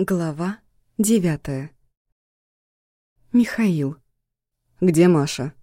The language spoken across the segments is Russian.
Глава девятая. Михаил. «Где Маша?»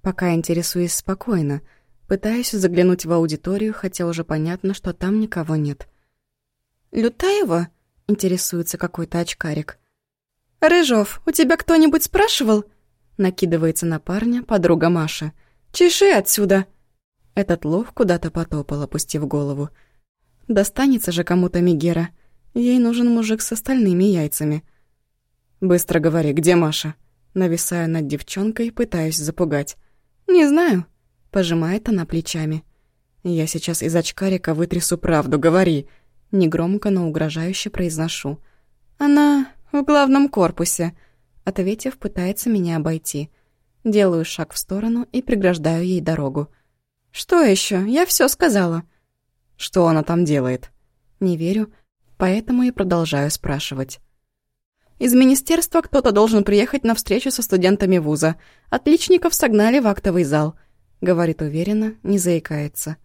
Пока интересуюсь спокойно. Пытаюсь заглянуть в аудиторию, хотя уже понятно, что там никого нет. «Лютаева?» — интересуется какой-то очкарик. «Рыжов, у тебя кто-нибудь спрашивал?» Накидывается на парня подруга Маша. «Чеши отсюда!» Этот лов куда-то потопал, опустив голову. «Достанется же кому-то Мегера». Ей нужен мужик с остальными яйцами. «Быстро говори, где Маша?» Нависаю над девчонкой, пытаюсь запугать. «Не знаю», — пожимает она плечами. «Я сейчас из очкарика вытрясу правду, говори!» Негромко, но угрожающе произношу. «Она в главном корпусе», — ответив, пытается меня обойти. Делаю шаг в сторону и преграждаю ей дорогу. «Что еще? Я все сказала». «Что она там делает?» Не верю, поэтому и продолжаю спрашивать. Из министерства кто-то должен приехать на встречу со студентами вуза. Отличников согнали в актовый зал. Говорит уверенно, не заикается.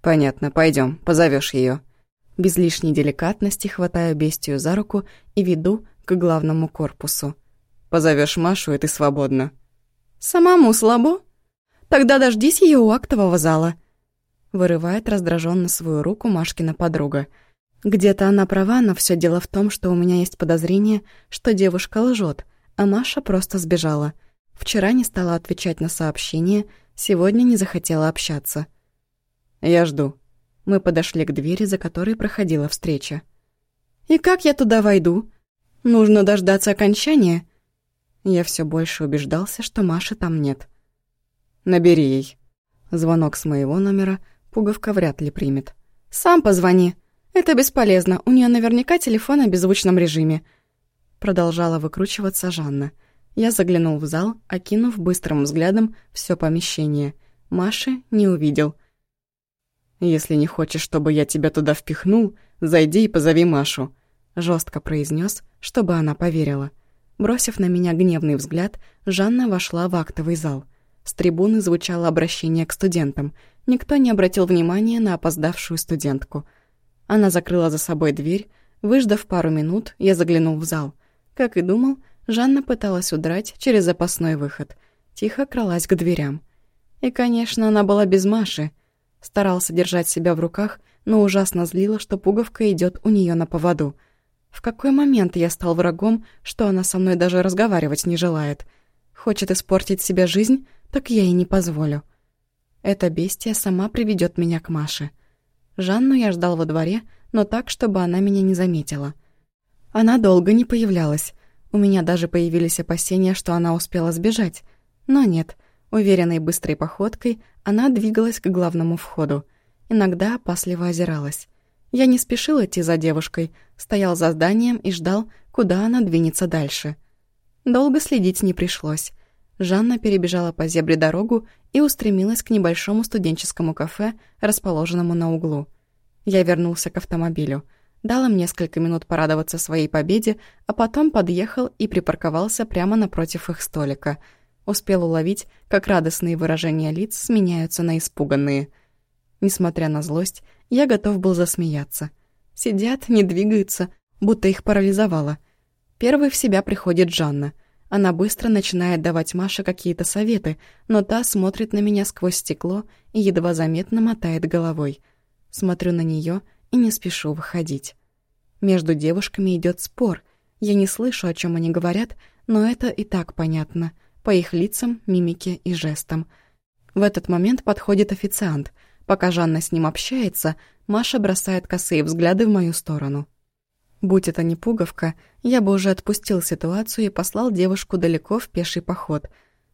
Понятно, пойдем, позовешь ее. Без лишней деликатности хватаю бестию за руку и веду к главному корпусу. Позовешь Машу, и ты свободна. Самому слабо? Тогда дождись ее у актового зала. Вырывает раздраженно свою руку Машкина подруга — где-то она права, но все дело в том, что у меня есть подозрение, что девушка лжет, а Маша просто сбежала. Вчера не стала отвечать на сообщения, сегодня не захотела общаться. «Я жду». Мы подошли к двери, за которой проходила встреча. «И как я туда войду? Нужно дождаться окончания?» Я все больше убеждался, что Маши там нет. «Набери ей». Звонок с моего номера пуговка вряд ли примет. «Сам позвони», «Это бесполезно, у нее наверняка телефон на беззвучном режиме». Продолжала выкручиваться Жанна. Я заглянул в зал, окинув быстрым взглядом все помещение. Маши не увидел. «Если не хочешь, чтобы я тебя туда впихнул, зайди и позови Машу», жестко произнес, чтобы она поверила. Бросив на меня гневный взгляд, Жанна вошла в актовый зал. С трибуны звучало обращение к студентам. Никто не обратил внимания на опоздавшую студентку – она закрыла за собой дверь. Выждав пару минут, я заглянул в зал. Как и думал, Жанна пыталась удрать через запасной выход. Тихо кралась к дверям. И, конечно, она была без Маши. Старался держать себя в руках, но ужасно злила, что пуговка идет у нее на поводу. В какой момент я стал врагом, что она со мной даже разговаривать не желает? Хочет испортить себе жизнь, так я ей не позволю. Эта бестия сама приведет меня к Маше. Жанну я ждал во дворе, но так, чтобы она меня не заметила. Она долго не появлялась. У меня даже появились опасения, что она успела сбежать. Но нет, уверенной быстрой походкой она двигалась к главному входу. Иногда опасливо озиралась. Я не спешил идти за девушкой, стоял за зданием и ждал, куда она двинется дальше. Долго следить не пришлось. Жанна перебежала по зебре дорогу и устремилась к небольшому студенческому кафе, расположенному на углу. Я вернулся к автомобилю. Дал им несколько минут порадоваться своей победе, а потом подъехал и припарковался прямо напротив их столика. Успел уловить, как радостные выражения лиц сменяются на испуганные. Несмотря на злость, я готов был засмеяться. Сидят, не двигаются, будто их парализовало. Первой в себя приходит Жанна — она быстро начинает давать Маше какие-то советы, но та смотрит на меня сквозь стекло и едва заметно мотает головой. Смотрю на нее и не спешу выходить. Между девушками идет спор. Я не слышу, о чем они говорят, но это и так понятно. По их лицам, мимике и жестам. В этот момент подходит официант. Пока Жанна с ним общается, Маша бросает косые взгляды в мою сторону. Будь это не пуговка, я бы уже отпустил ситуацию и послал девушку далеко в пеший поход.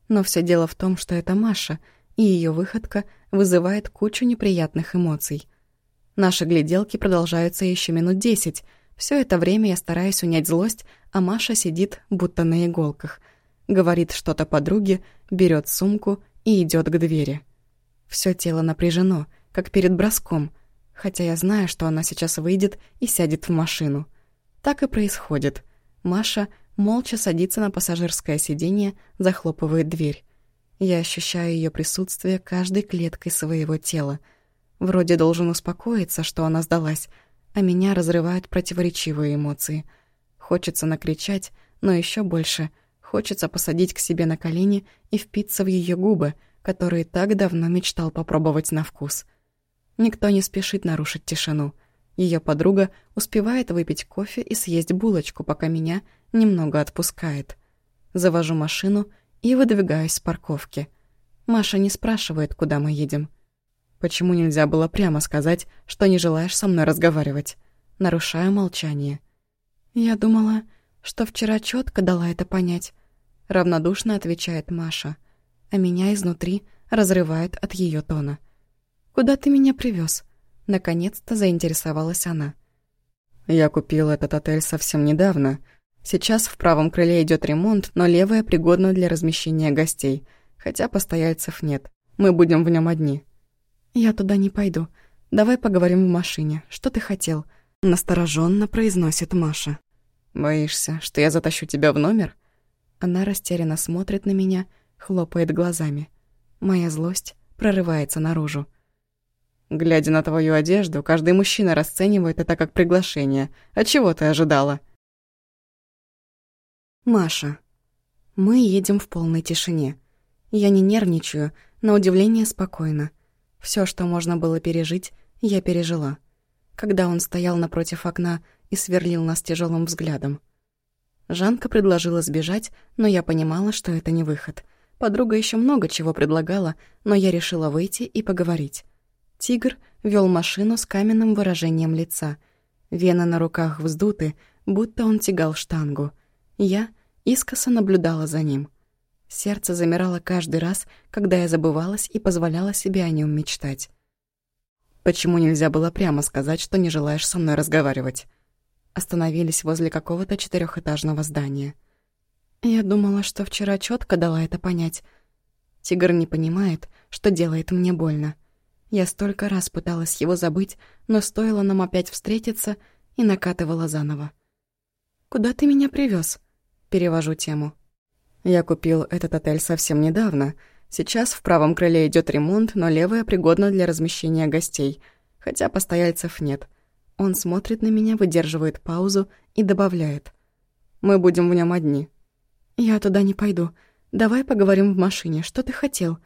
Но все дело в том, что это Маша, и ее выходка вызывает кучу неприятных эмоций. Наши гляделки продолжаются еще минут десять. Все это время я стараюсь унять злость, а Маша сидит будто на иголках. Говорит что-то подруге, берет сумку и идет к двери. Все тело напряжено, как перед броском, хотя я знаю, что она сейчас выйдет и сядет в машину. Так и происходит. Маша молча садится на пассажирское сиденье, захлопывает дверь. Я ощущаю ее присутствие каждой клеткой своего тела. Вроде должен успокоиться, что она сдалась, а меня разрывают противоречивые эмоции. Хочется накричать, но еще больше хочется посадить к себе на колени и впиться в ее губы, которые так давно мечтал попробовать на вкус. Никто не спешит нарушить тишину. Ее подруга успевает выпить кофе и съесть булочку, пока меня немного отпускает. Завожу машину и выдвигаюсь с парковки. Маша не спрашивает, куда мы едем. Почему нельзя было прямо сказать, что не желаешь со мной разговаривать? Нарушаю молчание. Я думала, что вчера четко дала это понять. Равнодушно отвечает Маша, а меня изнутри разрывает от ее тона. «Куда ты меня привез? Наконец-то заинтересовалась она. «Я купил этот отель совсем недавно», Сейчас в правом крыле идет ремонт, но левое пригодно для размещения гостей, хотя постояльцев нет. Мы будем в нем одни. Я туда не пойду. Давай поговорим в машине. Что ты хотел? Настороженно произносит Маша. Боишься, что я затащу тебя в номер? Она растерянно смотрит на меня, хлопает глазами. Моя злость прорывается наружу. Глядя на твою одежду, каждый мужчина расценивает это как приглашение. А чего ты ожидала? Маша. Мы едем в полной тишине. Я не нервничаю, на удивление спокойно. Все, что можно было пережить, я пережила. Когда он стоял напротив окна и сверлил нас тяжелым взглядом. Жанка предложила сбежать, но я понимала, что это не выход. Подруга еще много чего предлагала, но я решила выйти и поговорить. Тигр вел машину с каменным выражением лица. Вены на руках вздуты, будто он тягал штангу. Я искоса наблюдала за ним. Сердце замирало каждый раз, когда я забывалась и позволяла себе о нем мечтать. «Почему нельзя было прямо сказать, что не желаешь со мной разговаривать?» Остановились возле какого-то четырехэтажного здания. Я думала, что вчера четко дала это понять. Тигр не понимает, что делает мне больно. Я столько раз пыталась его забыть, но стоило нам опять встретиться и накатывала заново. «Куда ты меня привез? Перевожу тему. Я купил этот отель совсем недавно. Сейчас в правом крыле идет ремонт, но левое пригодно для размещения гостей, хотя постояльцев нет. Он смотрит на меня, выдерживает паузу и добавляет. «Мы будем в нем одни». «Я туда не пойду. Давай поговорим в машине. Что ты хотел?»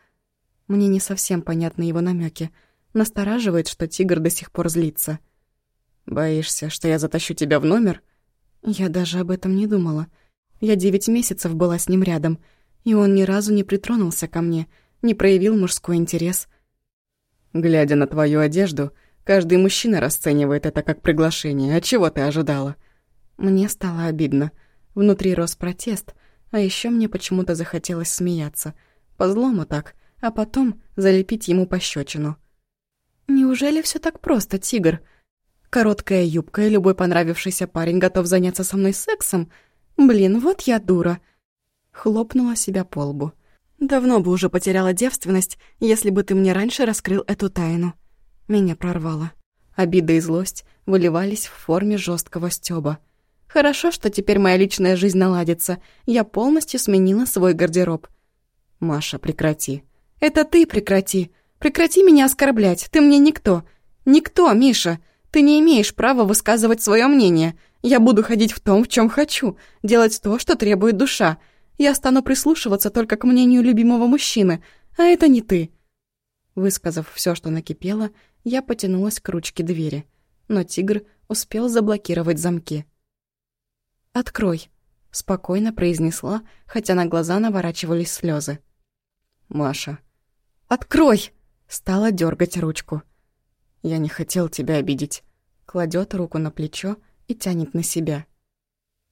Мне не совсем понятны его намеки. Настораживает, что тигр до сих пор злится. «Боишься, что я затащу тебя в номер?» Я даже об этом не думала. Я девять месяцев была с ним рядом, и он ни разу не притронулся ко мне, не проявил мужской интерес. Глядя на твою одежду, каждый мужчина расценивает это как приглашение. А чего ты ожидала? Мне стало обидно. Внутри рос протест, а еще мне почему-то захотелось смеяться. По злому так, а потом залепить ему пощечину. «Неужели все так просто, тигр?» Короткая юбка, и любой понравившийся парень готов заняться со мной сексом. Блин, вот я дура. Хлопнула себя по лбу. Давно бы уже потеряла девственность, если бы ты мне раньше раскрыл эту тайну. Меня прорвало. Обида и злость выливались в форме жесткого стёба. Хорошо, что теперь моя личная жизнь наладится. Я полностью сменила свой гардероб. Маша, прекрати. Это ты прекрати. Прекрати меня оскорблять. Ты мне никто. Никто, Миша. Ты не имеешь права высказывать свое мнение. Я буду ходить в том, в чем хочу, делать то, что требует душа. Я стану прислушиваться только к мнению любимого мужчины, а это не ты». Высказав все, что накипело, я потянулась к ручке двери, но тигр успел заблокировать замки. «Открой», — спокойно произнесла, хотя на глаза наворачивались слезы. «Маша». «Открой!» — стала дергать ручку. Я не хотел тебя обидеть. Кладет руку на плечо и тянет на себя.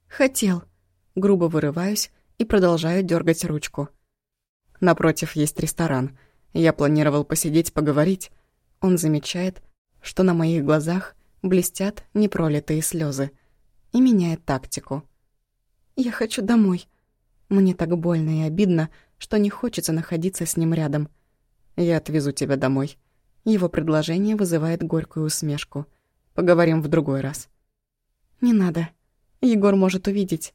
Хотел. Грубо вырываюсь и продолжаю дергать ручку. Напротив есть ресторан. Я планировал посидеть, поговорить. Он замечает, что на моих глазах блестят непролитые слезы и меняет тактику. Я хочу домой. Мне так больно и обидно, что не хочется находиться с ним рядом. Я отвезу тебя домой. Его предложение вызывает горькую усмешку. Поговорим в другой раз. Не надо. Егор может увидеть.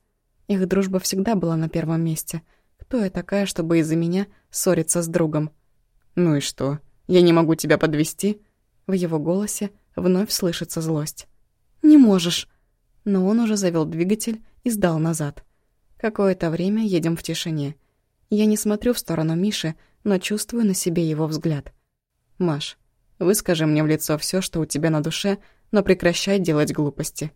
Их дружба всегда была на первом месте. Кто я такая, чтобы из-за меня ссориться с другом? Ну и что? Я не могу тебя подвести? В его голосе вновь слышится злость. Не можешь. но он уже завел двигатель и сдал назад. Какое-то время едем в тишине. Я не смотрю в сторону Миши, но чувствую на себе его взгляд. «Маш, выскажи мне в лицо все, что у тебя на душе, но прекращай делать глупости».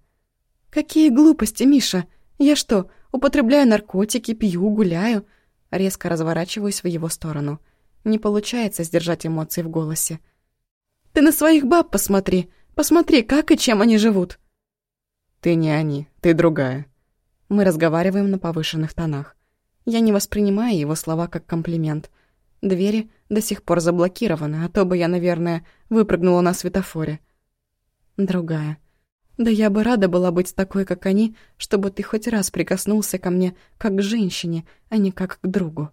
«Какие глупости, Миша? Я что, употребляю наркотики, пью, гуляю?» Резко разворачиваюсь в его сторону. Не получается сдержать эмоции в голосе. «Ты на своих баб посмотри! Посмотри, как и чем они живут!» «Ты не они, ты другая». Мы разговариваем на повышенных тонах. Я не воспринимаю его слова как комплимент. Двери до сих пор заблокированы, а то бы я, наверное, выпрыгнула на светофоре. Другая. Да я бы рада была быть такой, как они, чтобы ты хоть раз прикоснулся ко мне как к женщине, а не как к другу.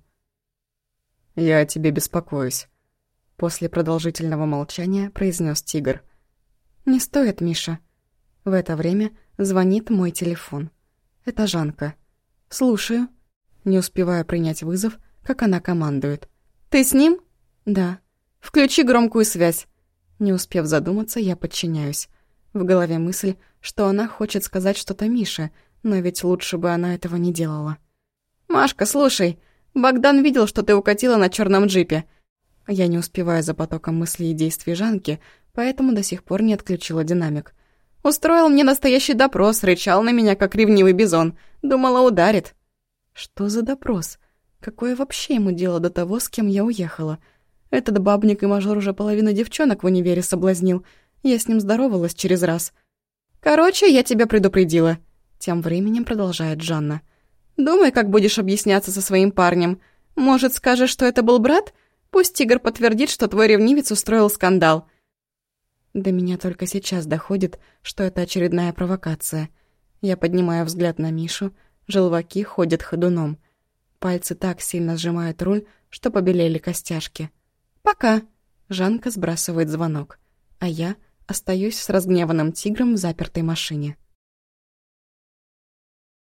«Я о тебе беспокоюсь», — после продолжительного молчания произнес тигр. «Не стоит, Миша». В это время звонит мой телефон. Это Жанка. «Слушаю». Не успеваю принять вызов, как она командует. «Ты с ним?» «Да». «Включи громкую связь». Не успев задуматься, я подчиняюсь. В голове мысль, что она хочет сказать что-то Мише, но ведь лучше бы она этого не делала. «Машка, слушай, Богдан видел, что ты укатила на черном джипе». Я не успеваю за потоком мыслей и действий Жанки, поэтому до сих пор не отключила динамик. Устроил мне настоящий допрос, рычал на меня, как ревнивый бизон. Думала, ударит. Что за допрос? Какое вообще ему дело до того, с кем я уехала? Этот бабник и мажор уже половину девчонок в универе соблазнил — я с ним здоровалась через раз. «Короче, я тебя предупредила», — тем временем продолжает Жанна. «Думай, как будешь объясняться со своим парнем. Может, скажешь, что это был брат? Пусть тигр подтвердит, что твой ревнивец устроил скандал». До меня только сейчас доходит, что это очередная провокация. Я поднимаю взгляд на Мишу, желваки ходят ходуном. Пальцы так сильно сжимают руль, что побелели костяшки. «Пока!» Жанка сбрасывает звонок, а я остаюсь с разгневанным тигром в запертой машине.